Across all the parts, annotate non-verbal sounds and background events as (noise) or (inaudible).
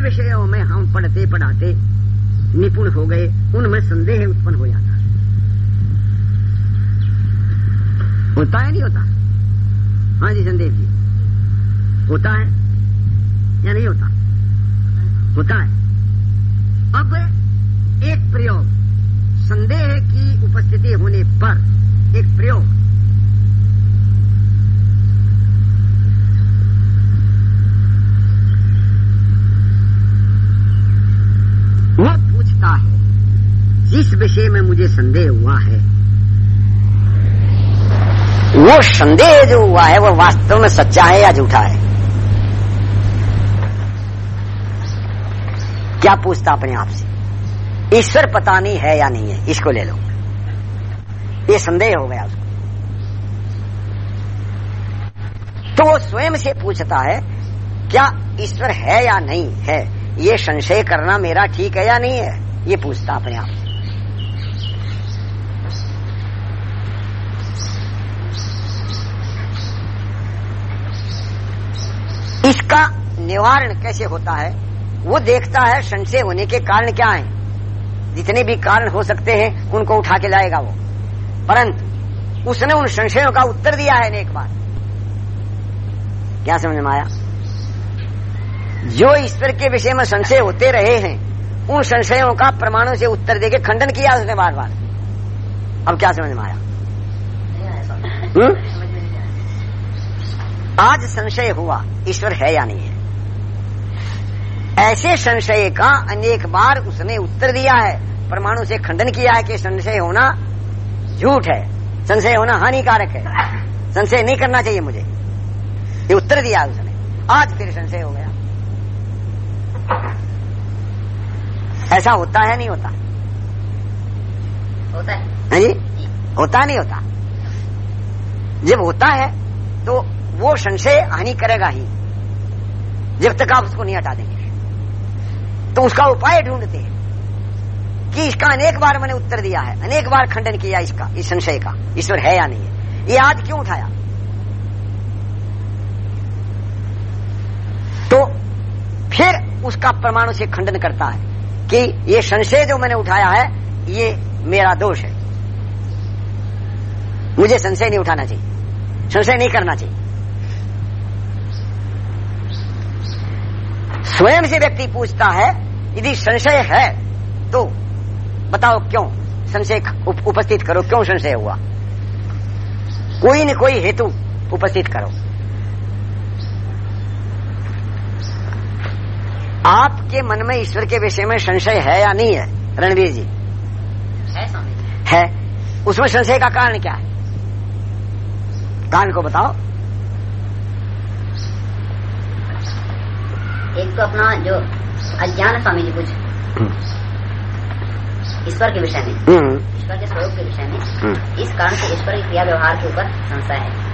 विषयों में हम पढ़ते पढ़ाते निपुण हो गए, उनमें संदेह उत्पन्न हो जाता है। होता है नहीं होता? हाँ जी, संदेह जी। होता है या नहीं होता? होता है। अब एक प्रयोग, संदेह की उपस्थिति होने पर एक प्रयोग। पूछता है। जिस विषय में मुझे संदेह हुआ है, वो संदेह जो हुआ है, वो वास्तव में सच्चा है या झूठा है? क्या पूछता अपने आप से? ईश्वर पता नहीं है या नहीं है? इसको ले लो। ये संदेह हो गया उसको। तो वो स्वयं से पूछता है, क्या ईश्वर है या नहीं है? ये संशय करना मेरा ठीक है या नहीं है? ये पूछता अपने आप। इसका निवारण कैसे होता है? वो देखता है संशय होने के कारण क्या है। जितने भी कारण हो सकते हैं, उनको उठा के लाएगा वो। परंतु उसने उन संशयों का उत्तर दिया है एक बार। क्या समझ में आया? जो ईश्वर के विषय में संशय होते रहे हैं उन संशयों का प्रमाणों से उत्तर देके खंडन किया उसने बार बार। अब क्या समझ में आया? आज संशय हुआ, ईश्वर है या नहीं है? ऐसे संशय का अनेक बार उसने उत्तर दिया है। परमाणु से खंडन किया है कि संशय होना झूठ है। संशय होना हानिकारक है। संशय नहीं करना चाहिए मुझे। ये उत्तर दिया उसने। आज फिर संशय हो गया। ऐसा होता है नहीं होता? होता है। है जी? होता नहीं होता। जब होता है तो वो संशय हानि करेगा ही। जब तक आप उसको नहीं हटा देंगे। तो उसका उपाय ढूंढते हैं कि इसका अनेक बार मैंने उत्तर दिया है। अनेक बार खंडन किया इसका इस संशय का। ईश्वर है या नहीं है? ये आज क्यों उठाया? तो फिर उसका परमाणु से खंडन करता है। कि ये संशय जो मैंने उठाया है, ये मेरा दोष है। मुझे संशय नहीं उठाना चाहिए। संशय नहीं करना चाहिए। स्वयं से व्यक्ति पूछता है, यदि संशय है तो बताओ क्यों? संशय उपस्थित करो। क्यों संशय हुआ? कोई न कोई हेतु उपस्थित करो। आपके मन में ईश्वर के विषय में संशय है या नहीं है रणवीर जी? है है। उसमें संशय का कारण क्या है? कारण को बताओ। एक तो अपना जो अज्ञान स्वामी जी कुछ। ईश्वर के विषय में। हम्म, ईश्वर के स्वरूप के विषय में। हम्म। इस कारण से ईश्वर के क्रिया व्यवहार के ऊपर संशय है।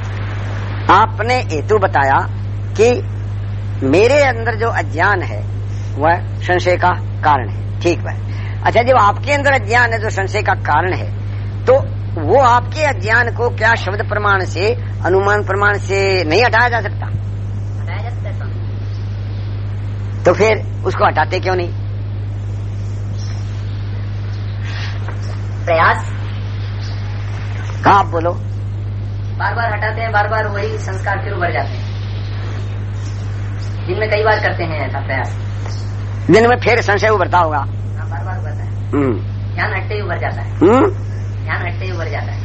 आपने हेतु बताया कि मेरे अंदर जो अज्ञान है वह संशय का कारण है। ठीक है अच्छा जब आपके अंदर अज्ञान है जो संशय का कारण है। तो वो आपके अज्ञान को क्या शब्द प्रमाण से अनुमान प्रमाण से नहीं हटाया जा सकता? हटाया जा सकता है तो। फिर उसको हटाते क्यों नहीं? प्रयास। कहा आप बोलो? बार बार हटाते हैं बार बार वही संस्कार फिर उभर जाते हैं। दिन में कई बार करते हैं ऐसा प्रयास। दिन में फिर संशय उभरता होगा। हाँ बार बार उभरता है। हम्म, ध्यान हटते ही उभर जाता है। हम्म? ध्यान हटते ही उभर जाता है।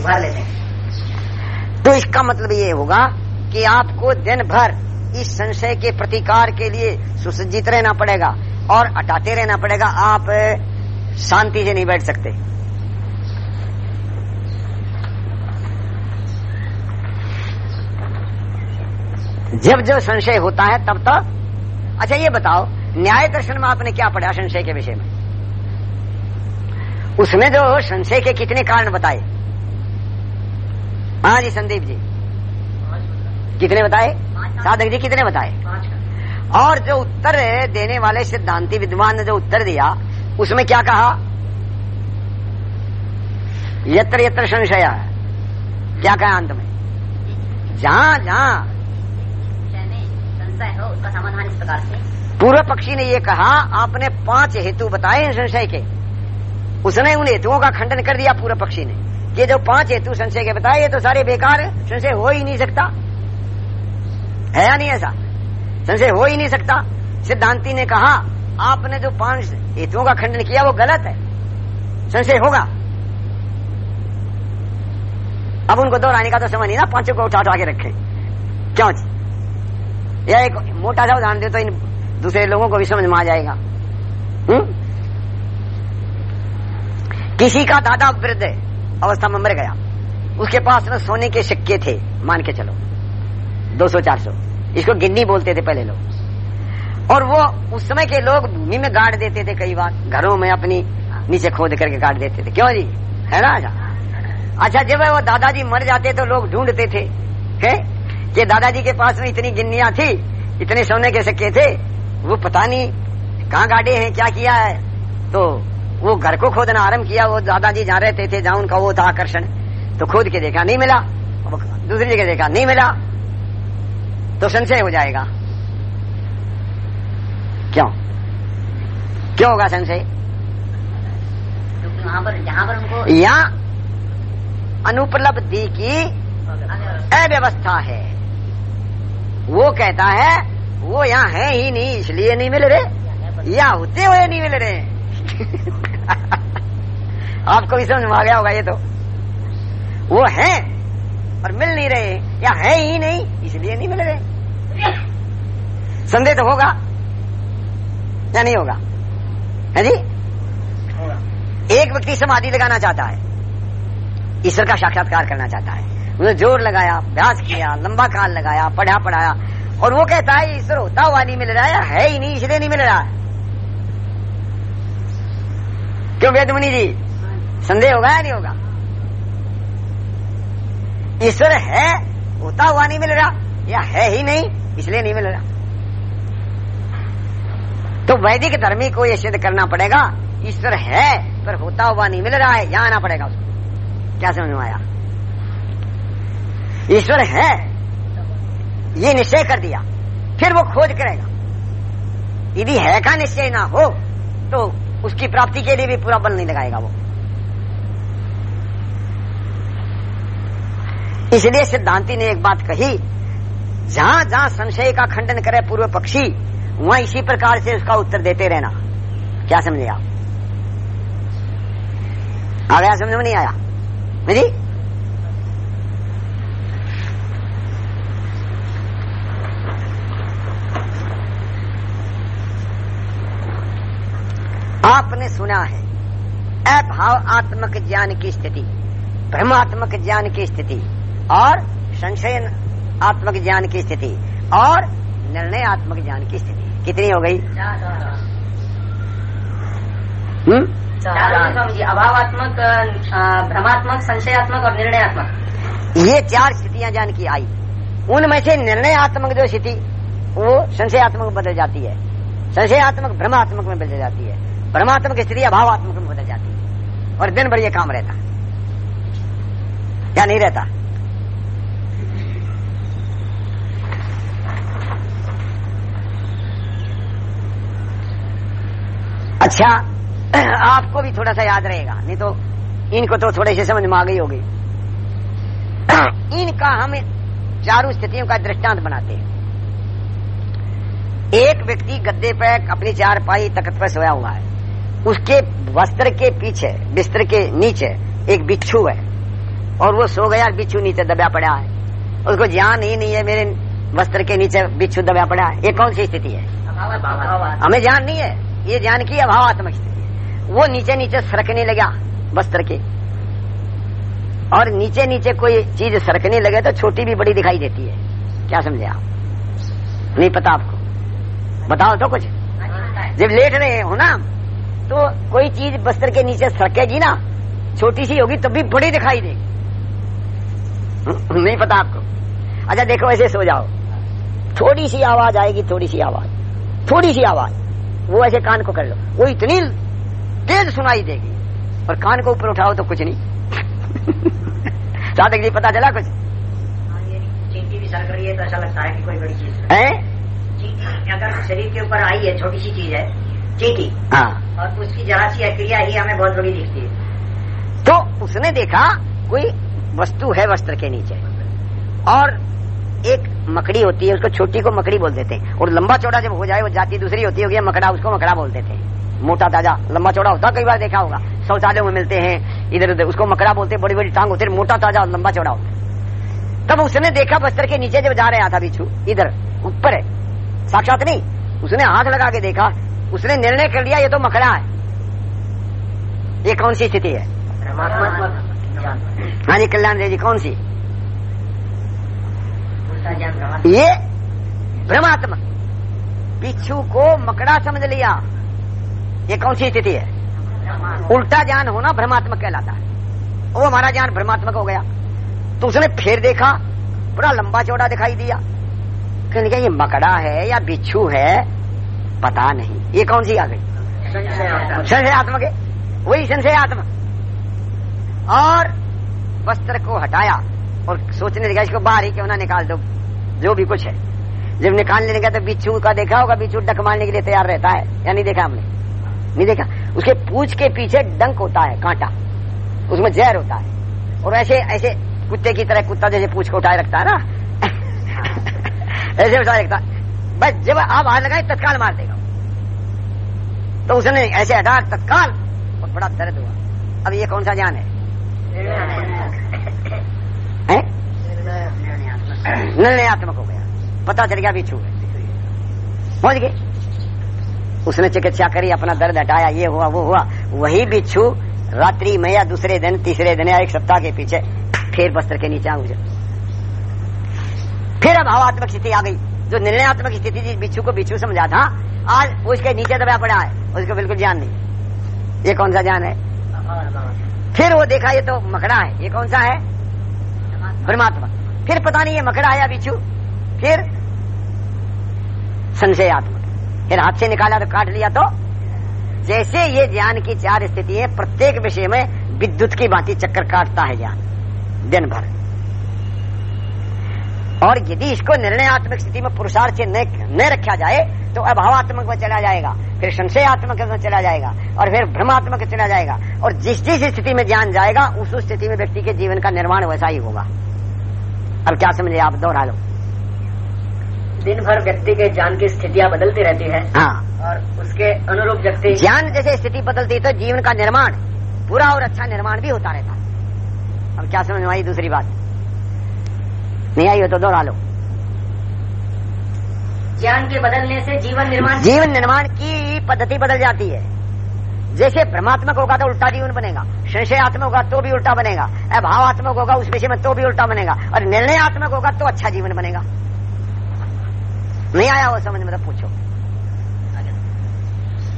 उभार लेते हैं। तो इसका मतलब ये होगा कि आपको दिन भर इस संशय के प्रतिकार के लिए सुसज्जित रहना पड़ेगा और हटाते रहना पड़ेगा। आप शांति से नहीं बैठ सकते। जब जब संशय होता है तब तो अच्छा ये बताओ, न्याय दर्शन में आपने क्या पढ़ा संशय के विषय में? उसमें जो संशय के कितने कारण बताए? हाँ जी, संदीप जी। कितने बताए? साधक जी, कितने बताए? और जो उत्तर देने वाले सिद्धांति विद्वान ने जो उत्तर दिया, उसमें क्या कहा? यत्र यत्र संशय। क्या कहा अंत में? जहाँ जहाँ संशय हो, उसका समाधान इस प्रकार से। पूर्व पक्षी ने ये कहा, आपने पाँच हेतु बताए संशय के। उसने उन हेतुओं का खंडन कर दिया पूर्व पक्षी ने। ये जो पाँच हेतु संशय के बताए, ये तो सारे बेकार संशय हो ही नहीं सकता। है या नहीं ऐसा? संशय हो ही नहीं सकता। सिद्धांति ने कहा, आपने जो पाँच हेतुओं का खंडन किया, वो गलत है। संशय होगा। अब उनको दोहराने का तो समय नहीं ना, पाँचों को उठा उठा के रखे। क्यों जी यह एक मोटा सा उदाहरण दे तो इन दूसरे लोगों को भी समझ में आ जाएगा। हुँ? किसी का दादा वृद्ध अवस्था में मर गया। उसके पास में सोने के सिक्के थे। मान के चलो। 200-400 इसको गिन्नी बोलते थे पहले लोग। और वो उस समय के लोग भूमि में गाड़ देते थे कई बार। घरों में अपनी नीचे खोद करके गाड़ देते थे। क्यों जी? है ना? अच्छा जब वो दादाजी मर जाते तो लोग ढूंढते थे। कि दादाजी के पास में इतनी गिन्निया थी इतने सोने के सिक्के थे वो पता नहीं कहाँ गाड़े हैं क्या किया है। तो वो घर को खोदना आरंभ किया वो दादाजी जहाँ रहते थे जहाँ उनका वो था आकर्षण। तो खोद के देखा नहीं मिला। दूसरी जगह देखा नहीं मिला। तो संशय हो जाएगा। क्यों? क्यों होगा संशय? क्योंकि वहाँ पर जहाँ पर उनको या अनुपलब्धि की अव्यवस्था है। वो कहता है वो यहाँ है ही नहीं इसलिए नहीं मिल रहे। या होते हुए नहीं मिल रहे। (laughs) आपको भी समझ में आ गया होगा ये तो। वो है और मिल नहीं रहे या है ही नहीं इसलिए नहीं मिल रहे। संदेह तो होगा या नहीं होगा? है जी? एक व्यक्ति समाधि लगाना चाहता है ईश्वर का साक्षात्कार करना चाहता है। उसने ज़ोर लगाया अभ्यास किया, लंबा काल लगाया, पढ़ा, पढ़ाया। और वो कहता है ईश्वर होता हुआ नहीं मिल रहा है है ही नहीं, इसलिए नहीं मिल रहा? है क्यों वेदमुनि जी? संदेह होगा या नहीं होगा? ईश्वर है होता हुआ नहीं मिल रहा या है ही नहीं, इसलिए नहीं मिल रहा। तो वैदिक धर्मी को यह सिद्ध करना पड़ेगा, ईश्वर है, पर होता हुआ नहीं मिल रहा है, यहाँ आना पड़ेगा उसको। क्या समझ में आया? ईश्वर है। ये निश्चय कर दिया। फिर वो खोज करेगा यदि है का निश्चय ना हो तो उसकी प्राप्ति के लिए भी पूरा बल नहीं लगाएगा वो। इसलिए सिद्धांति ने एक बात कही, जहाँ जहाँ संशय का खंडन करे पूर्व पक्षी, वहाँ इसी प्रकार से उसका उत्तर देते रहना। क्या समझे आप? आ गया, समझ में नहीं आया? जी? आपने सुना है। अभाव आत्मक ज्ञान की स्थिति ब्रह्मात्मक ज्ञान की स्थिति और संशय आत्मक ज्ञान की स्थिति और निर्णय आत्मक ज्ञान की स्थिति। कितनी हो गई? हम्म? अभावात्मक भ्रमात्मक संशयात्मक और निर्णयात्मक। ये चार स्थितियाँ जान की आई। उनमें से निर्णयात्मक जो स्थिति वो संशयात्मक बदल जाती है। संशयात्मक भ्रमात्मक में बदल जाती है। भ्रमात्मक स्थिति अभावात्मक में बदल जाती है। और दिन भर ये काम रहता क्या नहीं रहता? अच्छा आपको भी थोड़ा सा याद रहेगा। नहीं तो इनको तो थोड़े से समझ में आ गई होगी। इनका हम चारों स्थितियों का दृष्टांत बनाते हैं। एक व्यक्ति गद्दे पर अपनी चार पाई तकत पर सोया हुआ है। उसके वस्त्र के पीछे, बिस्तर के नीचे एक बिच्छू है। और वो सो गया बिच्छू नीचे दबा पड़ा है। उसको ज्ञान ही नहीं है मेरे वस्त्र के नीचे बिच्छू दबा पड़ा है। ये कौन सी स्थिति है? हमें ज्ञान नहीं है। ये ज्ञान की अभावात्मक स्थिति है। वो नीचे नीचे सरकने लगा वस्त्र के। और नीचे नीचे कोई चीज़ सरकने लगे तो छोटी भी बड़ी दिखाई देती है। क्या समझे आप? नहीं पता आपको। बताओ तो कुछ। जब लेट रहे हो ना तो कोई चीज़ बस्तर के नीचे सड़केगी ना छोटी सी होगी तब भी बड़ी दिखाई देगी। नहीं पता आपको? अच्छा देखो ऐसे सो जाओ। थोड़ी सी आवाज़ आएगी थोड़ी सी आवाज़ थोड़ी सी आवाज़। वो ऐसे कान को कर लो। वो इतनी तेज सुनाई देगी। और कान को ऊपर उठाओ तो कुछ नहीं। साधक जी पता चला कुछ? चींटी भी सरक रही है तो ऐसा लगता है कि कोई बड़ी चीज़ है। अगर शरीर के ऊपर आई है छोटी सी चीज़ है। हाँ। और उसकी जरा सी क्रिया ही हमें बहुत बड़ी दिखती है। तो उसने देखा कोई वस्तु है वस्त्र के नीचे। और एक मकड़ी होती है उसको छोटी को मकड़ी बोल देते हैं। और लंबा चौड़ा जब हो जाए वो जाति दूसरी होती होगी मकड़ा उसको मकड़ा बोल देते हैं। मोटा ताज़ा लंबा चौड़ा होता कई बार देखा होगा। शौचालयों में मिलते हैं इधर उधर उसको मकड़ा बोलते हैं बड़ी बड़ी टांग होती है मोटा ताज़ा और लंबा चौड़ा होता है। तब उसने देखा वस्त्र के नीचे जब जा रहा था बिच्छू इधर ऊपर है। साक्षात नहीं उसने हाथ लगा के देखा उसने निर्णय कर लिया ये तो मकड़ा है। ये कौन सी स्थिति है? हाँ जी कल्याण जी कौन सी? उल्टा ज्ञान ये भ्रमात्मक बिच्छू को मकड़ा समझ लिया। ये कौन सी स्थिति है? उल्टा ज्ञान होना भ्रमात्मक कहलाता है। वो हमारा ज्ञान भ्रमात्मक हो गया। तो उसने फिर देखा पूरा लंबा चौड़ा दिखाई दिया। कहने लगा ये मकड़ा है या बिच्छू है? पता नहीं। ये कौन सी आ गई? संशयात्मक है वही संशयात्मक और वस्त्र को हटाया और सोचने लगा, इसको बाहर ही क्यों ना निकाल दो? जो भी कुछ है। जब निकालने लगा तो बिच्छू का देखा होगा, बिच्छू डक मारने के लिए तैयार रहता है। या नहीं देखा हमने? नहीं देखा। उसके पूछ के पीछे डंक होता है, कांटा। उसमें जहर होता है। और ऐसे ऐसे कुत्ते की तरह कुत्ता जैसे पूछ को उठाए रखता है ना? (laughs) ऐसे उठाए रखता है। बस जब आप हाथ लगाए, तत्काल मार देगा। तो उसने ऐसे हटा तत्काल, और बड़ा दर्द हुआ। अब ये कौन सा ज्ञान है? निर्णयात्मक हो गया। पता चल गया बिच्छू है पहुँच गए। उसने चिकित्सा करी, अपना दर्द हटाया, ये हुआ, वो हुआ। वही बिच्छू रात्रि में या दूसरे दिन, तीसरे दिन या एक सप्ताह के पीछे, फिर वस्त्र के नीचे आ फिर अभावात्मक स्थिति आ गई। जो निर्णयात्मक स्थिति थी, बिच्छू को बिच्छू समझा था, आज उसके नीचे दबा पड़ा है, उसको बिल्कुल ज्ञान नहीं ये कौन सा ज्ञान है? फिर वो देखा, ये तो मकड़ा है, ये कौन सा है? परमात्मा। फिर पता नहीं ये मकड़ा है या बिच्छू। फिर संशयात्मक। फिर हाथ से निकाला तो काट लिया तो जैसे ये ज्ञान की चार स्थिति है प्रत्येक विषय में विद्युत की भांति चक्कर काटता है ज्ञान। दिन भर। और यदि इसको निर्णयात्मक स्थिति में पुरुषार्थ न रखा जाए तो अभावात्मक में चला जाएगा फिर संशयात्मक में चला जाएगा और फिर भ्रमात्मक चला जाएगा और जिस जिस स्थिति में ज्ञान जाएगा उस उस स्थिति में व्यक्ति के जीवन का निर्माण वैसा ही होगा। अब क्या समझे आप? दोहरा लो। दिन भर व्यक्ति के ज्ञान की स्थितियाँ बदलती रहती है हाँ। और उसके अनुरूप व्यक्ति ज्ञान जैसे स्थिति बदलती है तो जीवन का निर्माण पूरा और अच्छा निर्माण भी होता रहता। अब क्या समझ में आई दूसरी बात? नहीं आई हो तो दोहरा लो। ज्ञान के बदलने से जीवन निर्माण जीवन निर्माण की पद्धति बदल जाती है। जैसे भ्रमात्मक होगा तो उल्टा जीवन बनेगा संशयात्मक होगा तो भी उल्टा बनेगा अभावात्मक होगा उस विषय में तो भी उल्टा बनेगा और निर्णयात्मक होगा तो अच्छा जीवन बनेगा। नहीं आया हो समझ में तो पूछो।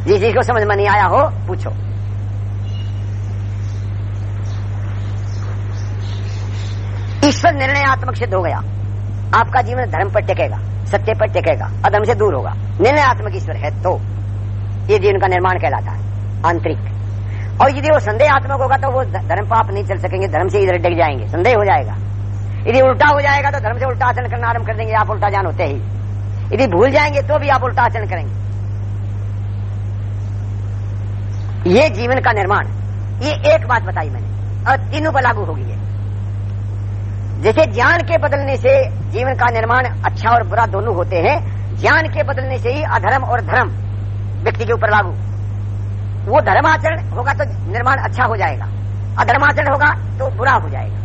जिस चीज़ को समझ में नहीं आया हो पूछो। ईश्वर निर्णयात्मक सिद्ध हो गया। आपका जीवन धर्म पर टिकेगा, सत्य पर टिकेगा, अधर्म से दूर होगा। निर्णयात्मक ईश्वर है तो। ये जीवन का निर्माण कहलाता है, आंतरिक। और यदि वो संदेहात्मक होगा तो वो धर्म पाप नहीं चल सकेंगे, धर्म से इधर डिग जाएँगे, संदेह हो जाएगा। यदि उल्टा हो जाएगा तो धर्म से उल्टा आचरण करना आरंभ कर देंगे, आप उल्टा जान होते ही। यदि भूल जाएँगे तो भी आप उल्टा आचरण करेंगे। ये जीवन का निर्माण, ये एक बात बताई मैंने, और तीनों पर लागू होगी ये जैसे ज्ञान के बदलने से जीवन का निर्माण अच्छा और बुरा दोनों होते हैं। ज्ञान के बदलने से ही अधर्म और धर्म व्यक्ति के ऊपर लागू। वो धर्माचरण होगा तो निर्माण अच्छा हो जाएगा। अधर्माचरण होगा तो बुरा हो जाएगा।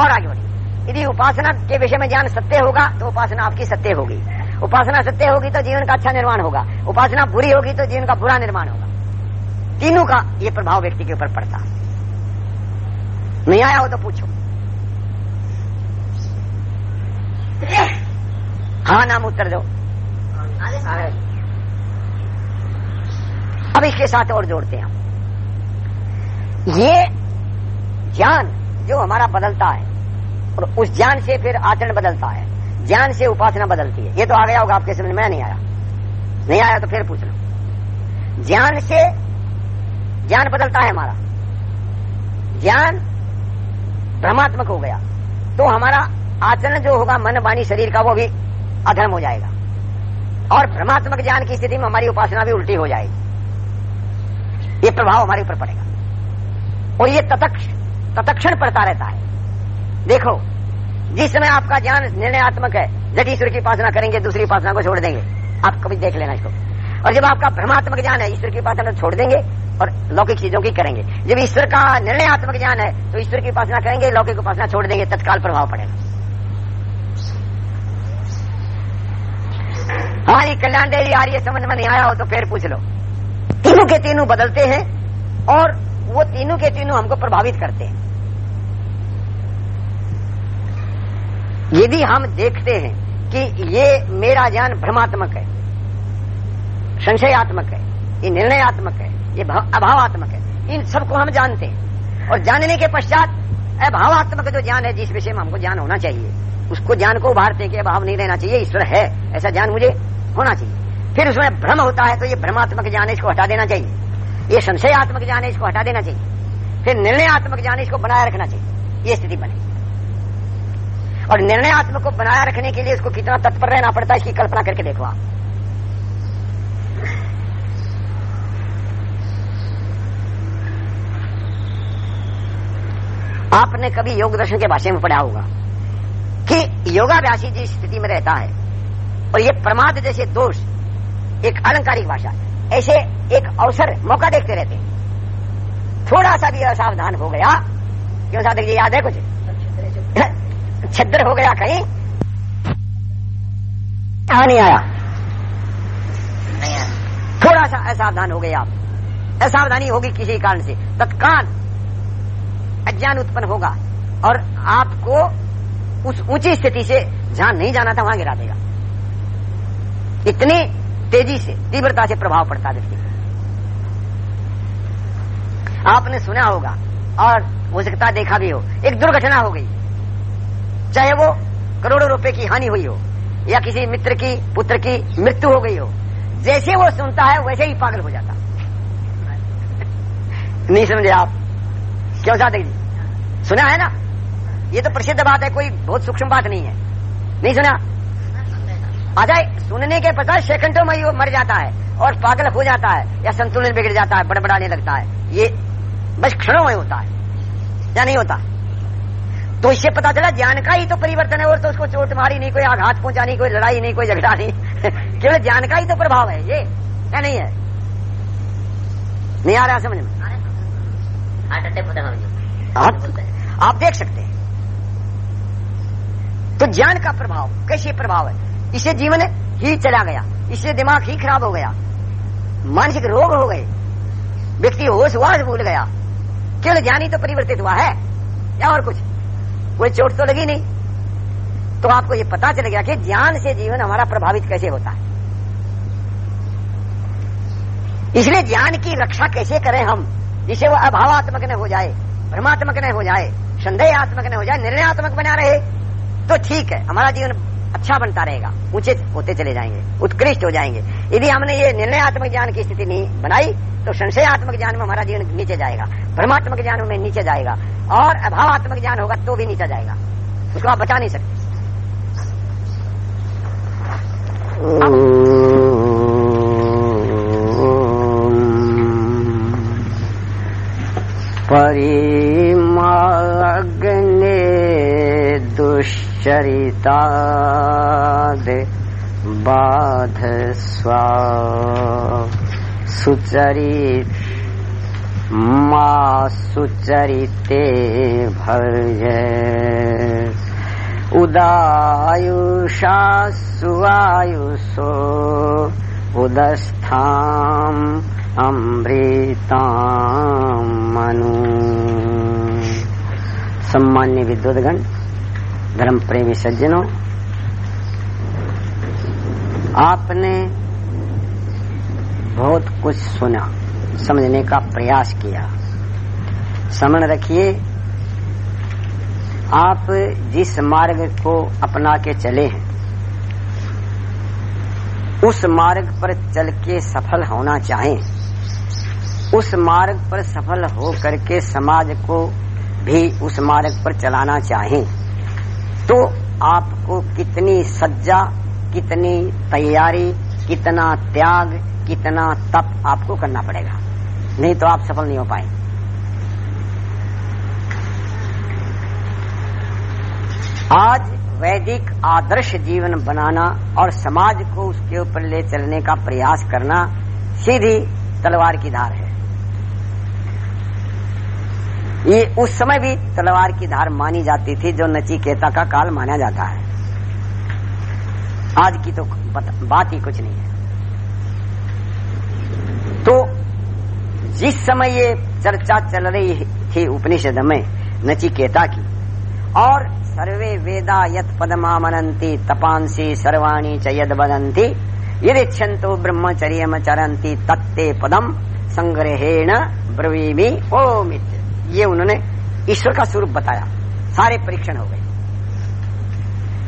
और आगे बढ़िए। यदि उपासना के विषय में ज्ञान सत्य होगा तो उपासना आपकी सत्य होगी। उपासना सत्य होगी तो जीवन का अच्छा निर्माण होगा। उपासना बुरी होगी तो जीवन का बुरा निर्माण होगा। तीनों का ये प्रभाव व्यक्ति के ऊपर पड़ता। नहीं आया हो तो पूछो। हाँ नाम उत्तर दो। अब इसके साथ और जोड़ते हैं हम। ये ज्ञान जो हमारा बदलता है और उस ज्ञान से फिर आचरण बदलता है। ज्ञान से उपासना बदलती है। ये तो आ गया होगा आपके समझ में नहीं आया। नहीं आया तो फिर पूछ लो। ज्ञान से ज्ञान बदलता है हमारा। ज्ञान भ्रमात्मक हो गया। तो हमारा आचरण जो होगा, मन, वाणी, शरीर का, वो भी अधर्म हो जाएगा। और भ्रमात्मक ज्ञान की स्थिति में हमारी उपासना भी उल्टी हो जाएगी। ये प्रभाव हमारे ऊपर पड़ेगा। और ये ततक्ष, तत्क्षण पड़ता रहता है। देखो, जिस समय आपका ज्ञान निर्णयात्मक है जट ईश्वर की उपासना करेंगे, दूसरी उपासना को छोड़ देंगे। आप कभी देख लेना इसको। और जब आपका भ्रमात्मक ज्ञान है, ईश्वर की उपासना छोड़ देंगे और लौकिक चीज़ों की करेंगे। जब ईश्वर का निर्णयात्मक ज्ञान है तो ईश्वर की उपासना करेंगे, लौकिक उपासना छोड़ देंगे, तत्काल प्रभाव पड़ेगा। हाँ ये कल्याण डेरी आ रही है समझ में नहीं आया हो तो फिर पूछ लो। तीनों के तीनों बदलते हैं और वो तीनों के तीनों हमको प्रभावित करते हैं। यदि हम देखते हैं कि ये मेरा ज्ञान भ्रमात्मक है, संशयात्मक है, ये निर्णयात्मक है, ये अभावात्मक है, इन सबको हम जानते हैं। और जानने के पश्चात अभावात्मक जो ज्ञान है, जिस विषय में हमको ज्ञान होना चाहिए, उसको ज्ञान को उभारते हैं कि अभाव नहीं रहना चाहिए, ईश्वर है, ऐसा ज्ञान मुझे होना चाहिए। फिर उसमें भ्रम होता है तो ये भ्रमात्मक ज्ञान इसको हटा देना चाहिए। ये संशयात्मक ज्ञान इसको हटा देना चाहिए। फिर निर्णयात्मक ज्ञान इसको बनाए रखना चाहिए। ये स्थिति बने। और निर्णयात्मक को बनाए रखने के लिए उसको कितना तत्पर रहना पड़ता है, इसकी कल्पना करके देखो आप। आपने कभी योग दर्शन के भाषा में पढ़ा होगा कि योगाभ्यासी जिस स्थिति में रहता है और ये प्रमाद जैसे दोष एक अलंकारिक भाषा ऐसे एक अवसर मौका देखते रहते हैं। थोड़ा सा भी असावधान हो गया क्यों साधक जी याद है कुछ? छद्र हो गया कहीं। कहा नहीं आया? थोड़ा सा असावधान हो गया आप। असावधानी होगी किसी कारण से। तत्काल अज्ञान उत्पन्न होगा और आपको उस ऊँची स्थिति से जहाँ नहीं जाना था वहाँ गिरा देगा। इतनी तेज़ी से, तीव्रता से प्रभाव पड़ता व्यक्ति आपने सुना होगा, और हो सकता देखा भी हो, एक दुर्घटना हो गई। चाहे वो करोड़ों रुपए की हानि हुई हो, या किसी मित्र की, पुत्र की मृत्यु हो गई हो, जैसे वो सुनता है, वैसे ही पागल हो जाता। नहीं समझे आप? क्यों साधक जी सुना है ना? ये तो प्रसिद्ध बात है, कोई बहुत सूक्ष्म बात नहीं है। नहीं सुना? जाए सुनने के पता सेकंडों में मर जाता है और पागल हो जाता है या संतुलन बिगड़ जाता है बड़बड़ाने लगता है। ये बस क्षणों में होता है या नहीं होता? तो इससे पता चला ज्ञान का ही तो परिवर्तन है और तो उसको चोट मारी नहीं कोई आघात पहुँचा नहीं कोई लड़ाई नहीं कोई झगड़ा नहीं। (laughs) केवल ज्ञान का ही तो प्रभाव है ये या नहीं है? नहीं आ रहा समझ में? आप, आप देख सकते हैं। तो ज्ञान का प्रभाव कैसे प्रभाव है? इससे जीवन ही चला गया। इससे दिमाग ही खराब हो गया। मानसिक रोग हो गए। व्यक्ति होश वास भूल गया। केवल ज्ञानी तो परिवर्तित हुआ है। या और कुछ? कोई चोट तो लगी नहीं। तो आपको ये पता चल गया कि ज्ञान से जीवन हमारा प्रभावित कैसे होता है। इसलिए ज्ञान की रक्षा कैसे करें हम जिसे वो अभावात्मक न हो जाए भ्रमात्मक न हो जाए, संदेहात्मक न हो जाए, निर्णयात्मक बना रहे तो ठीक है। हमारा जीवन अच्छा बनता रहेगा ऊँचे होते चले जाएँगे, उत्कृष्ट हो जाएँगे। यदि हमने ये निर्णयात्मक ज्ञान की स्थिति नहीं बनाई तो संशयात्मक ज्ञान में हमारा जीवन नीचे जाएगा भ्रमात्मक ज्ञान में नीचे जाएगा, और अभावात्मक ज्ञान होगा तो भी नीचे जाएगा। उसको आप बचा नहीं सकते। परिमाग्ने दुश्चरिताद सुचरित मा सुचरिते भर्ज उदायुषा सुवायुषो उदस्थाम अमृताम मनु। सम्मान्य विद्वदगण धर्म प्रेमी सज्जनों, आपने बहुत कुछ सुना, समझने का प्रयास किया। समण रखिए, आप जिस मार्ग को अपना के चले हैं, उस मार्ग पर चल के सफल होना चाहें, उस मार्ग पर सफल हो करके समाज को भी उस मार्ग पर चलाना चाहें तो आपको कितनी सज्जा, कितनी तैयारी, कितना त्याग कितना तप आपको करना पड़ेगा। नहीं तो आप सफल नहीं हो पाए आज वैदिक आदर्श जीवन बनाना और समाज को उसके ऊपर ले चलने का प्रयास करना सीधी तलवार की धार है। ये उस समय भी तलवार की धार मानी जाती थी जो नचिकेता का काल माना जाता है। आज की तो बात ही कुछ नहीं है। तो जिस समय ये चर्चा चल रही थी उपनिषद में, नचिकेता की, और सर्वे वेदा यत पदमामनंती तपांसी सर्वाणी च यद बदंती यदिच्छन्तो ब्रह्मचर्य चरंती तत्ते पदम संग्रहेण ब्रवीमी ओमित ये उन्होंने ईश्वर का स्वरूप बताया। सारे परीक्षण हो गए।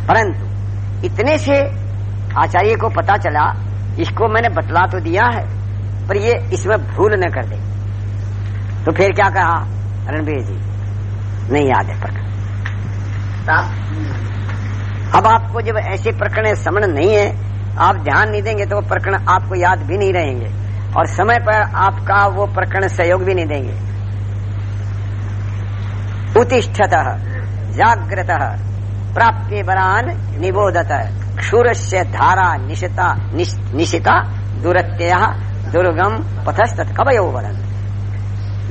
परंतु इतने से आचार्य को पता चला, इसको मैंने बतला तो दिया है। पर ये इसमें भूल न कर दे। तो फिर क्या कहा? रणबीर जी नहीं याद है प्रकरण। अब आपको जब ऐसे प्रकरण समण नहीं है आप ध्यान नहीं देंगे तो वो प्रकरण आपको याद भी नहीं रहेंगे और समय पर आपका वो प्रकरण सहयोग भी नहीं देंगे। उत्तिष्ठत जागृत प्राप्य बरान निबोधत क्षुर से धारा निशिता निशिता दुरत्य दुर्गम पथस्त कवयो वरन।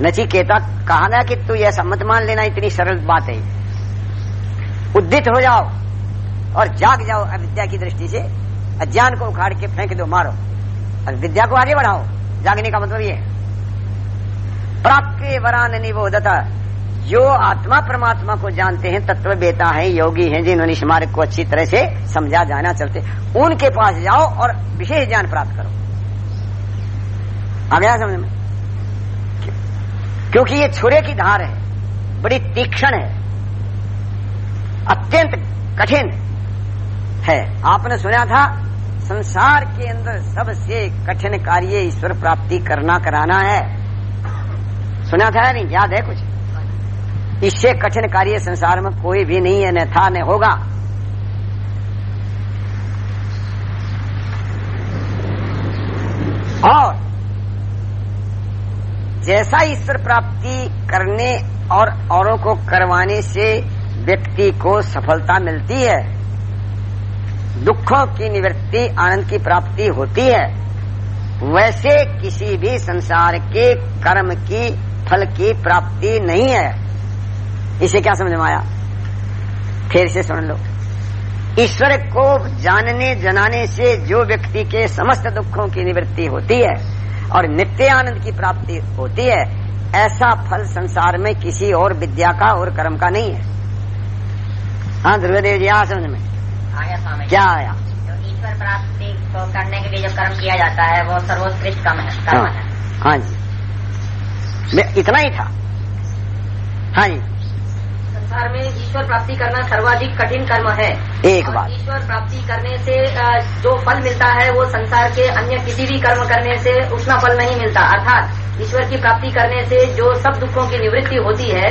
नचिकेता कहा गया कि तू ऐसा मत मान लेना इतनी सरल बात। है उद्दित हो जाओ और जाग जाओ अविद्या की दृष्टि से। अज्ञान को उखाड़ के फेंक दो, मारो। और विद्या को आगे बढ़ाओ। जागने का मतलब ये प्राप्य वरान निबोधता। जो आत्मा परमात्मा को जानते हैं तत्व बेता है, योगी हैं, जिन्होंने इस मार्ग को अच्छी तरह से समझा, जाना, चलते। उनके पास जाओ और विशेष ज्ञान प्राप्त करो। आ गया समझ में? क्योंकि ये छुरे की धार है, बड़ी तीक्ष्ण है, अत्यंत कठिन है। आपने सुना था, संसार के अंदर सबसे कठिन कार्य ईश्वर प्राप्ति करना कराना है। सुना था नहीं? याद है कुछ? इससे कठिन कार्य संसार में कोई भी नहीं है, न था, न होगा और जैसा ईश्वर प्राप्ति करने और औरों को करवाने से व्यक्ति को सफलता मिलती है। दुखों की निवृत्ति, आनंद की प्राप्ति होती है। वैसे किसी भी संसार के कर्म की, फल की प्राप्ति नहीं है। इसे क्या समझ में आया? फिर से सुन लो। ईश्वर को जानने, जनाने से जो व्यक्ति के समस्त दुखों की निवृत्ति होती है और नित्य आनंद की प्राप्ति होती है ऐसा फल संसार में किसी और विद्या का और कर्म का नहीं है। हाँ ध्रुवदेव जी आ समझ में? आया क्या आया? ईश्वर प्राप्ति को करने के लिए जो कर्म किया जाता है वो सर्वोत्कृष्ट कर्म है कर्म हाँ, है। हाँ जी। मैं- इतना ही था। हाँ जी। संसार में ईश्वर प्राप्ति करना सर्वाधिक कठिन कर्म है। एक बात। ईश्वर प्राप्ति करने से जो फल मिलता है वो संसार के अन्य किसी भी कर्म करने से उतना फल नहीं मिलता। अर्थात ईश्वर की प्राप्ति करने से जो सब दुखों की निवृत्ति होती है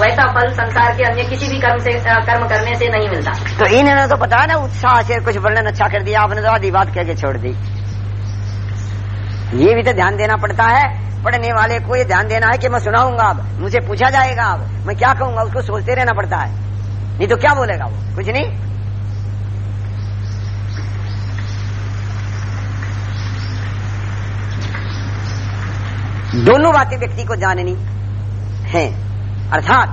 वैसा फल संसार के अन्य किसी भी कर्म से कर्म करने से नहीं मिलता। तो इन्होंने तो बताया ना उत्साह से कुछ वर्णन अच्छा कर दिया आपने तो आधी बात कह के छोड़ दी। ये भी तो ध्यान देना पड़ता है। पढ़ने वाले को ये ध्यान देना है कि मैं सुनाऊँगा अब। मुझे पूछा जाएगा अब। मैं क्या कहूँगा? उसको सोचते रहना पड़ता है। नहीं तो क्या बोलेगा वो? कुछ नहीं? दोनों बातें व्यक्ति को जाननी है। अर्थात,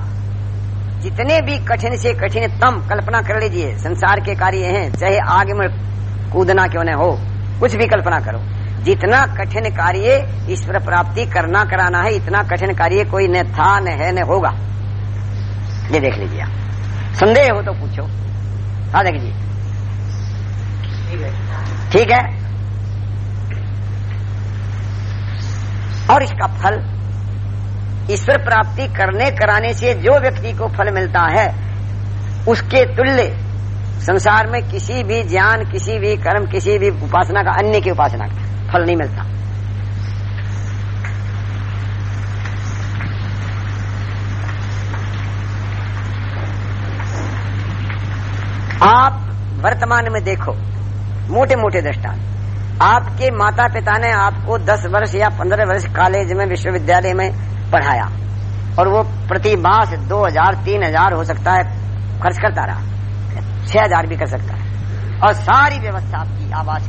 जितने भी कठिन से कठिनतम कल्पना कर लीजिए, संसार के कार्य हैं, चाहे आगे में कूदना क्यों न हो, कुछ भी कल्पना करो। जितना कठिन कार्य ईश्वर प्राप्ति करना कराना है, इतना कठिन कार्य कोई न था, न है, न होगा। ये देख लीजिए आप। संदेह हो तो पूछो। हाँ देख लीजिए ठीक है? और इसका फल, ईश्वर प्राप्ति करने, कराने से जो व्यक्ति को फल मिलता है, उसके तुल्य संसार में किसी भी ज्ञान, किसी भी कर्म, किसी भी उपासना का अन्य की उपासना का फल नहीं मिलता। आप वर्तमान में देखो मोटे मोटे दृष्टांत। आपके माता पिता ने आपको दस वर्ष या पंद्रह वर्ष कॉलेज में, विश्वविद्यालय में पढ़ाया और वो प्रति मास दो हज़ार, तीन हज़ार हो सकता है, खर्च करता रहा। छह हज़ार भी कर सकता है। और सारी व्यवस्था आपकी आवास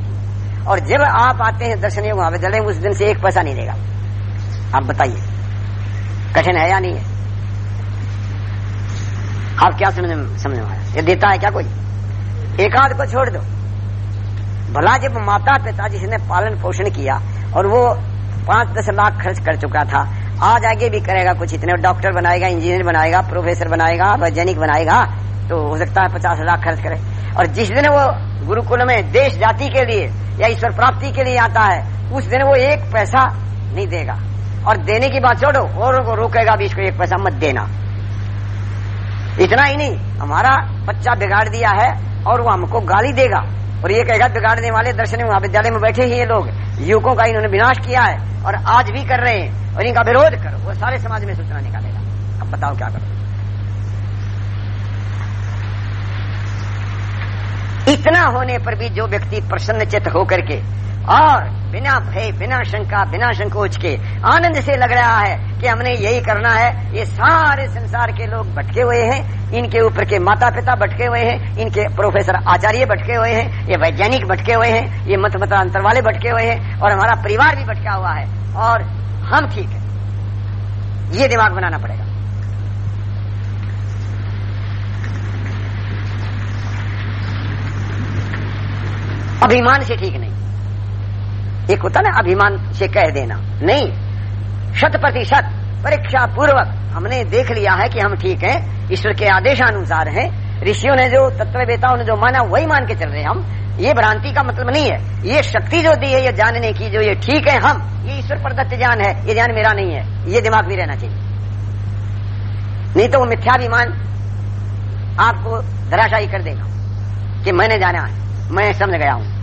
और जब आप आते हैं दर्शनीय महाविद्यालय, उस दिन से एक पैसा नहीं देगा। आप बताइए, कठिन है या नहीं है? आप क्या समझ समझ में आया? ये देता है क्या कोई? एकाध को छोड़ दो। भला जब माता पिता जिसने पालन पोषण किया और वो पाँच दस लाख खर्च कर चुका था, आज आगे भी करेगा कुछ इतने डॉक्टर बनाएगा, इंजीनियर बनाएगा, प्रोफेसर बनाएगा, वैज्ञानिक बनाएगा तो हो सकता है पचास लाख खर्च करे। और जिस दिन वो गुरुकुल में देश जाति के लिए या ईश्वर प्राप्ति के लिए आता है, उस दिन वो एक पैसा नहीं देगा। और देने की बात छोड़ो, और को रोकेगा भी इसको, एक पैसा मत देना। इतना ही नहीं, हमारा बच्चा बिगाड़ दिया है, और वो हमको गाली देगा। और ये कहेगा, बिगाड़ने वाले दर्शन महाविद्यालय में बैठे ही ये लोग। युवकों का इन्होंने विनाश किया है, और आज भी कर रहे हैं। और इनका विरोध करो, वो सारे समाज में सूचना निकालेगा। अब बताओ क्या करो। इतना होने पर भी जो व्यक्ति प्रसन्न चित होकर के और बिना भय, बिना शंका, बिना संकोच के आनंद से लग रहा है कि हमने यही करना है, ये सारे संसार के लोग भटके हुए हैं, इनके ऊपर के माता पिता भटके हुए हैं, इनके प्रोफेसर आचार्य भटके हुए हैं, ये वैज्ञानिक भटके हुए हैं, ये मत मतांतर वाले भटके हुए हैं, और हमारा परिवार भी भटका हुआ है, और हम ठीक है। ये दिमाग बनाना पड़ेगा। अभिमान से ठीक नहीं। एक होता ना, अभिमान से कह देना। नहीं शत प्रतिशत परीक्षा पूर्वक हमने देख लिया है कि हम ठीक हैं। ईश्वर के आदेशानुसार हैं। ऋषियों ने जो तत्व तत्ववेताओं ने जो माना, वही मान के चल रहे हम। ये भ्रांति का मतलब नहीं है। ये शक्ति जो दी है, ये जानने की जो ये ठीक है हम, ये ईश्वर प्रदत्त ज्ञान है, ये ज्ञान मेरा नहीं है। ये दिमाग भी रहना चाहिए। नहीं तो वो मिथ्याभिमान आपको धराशायी कर देगा कि मैंने जाना है, मैं समझ गया हूँ।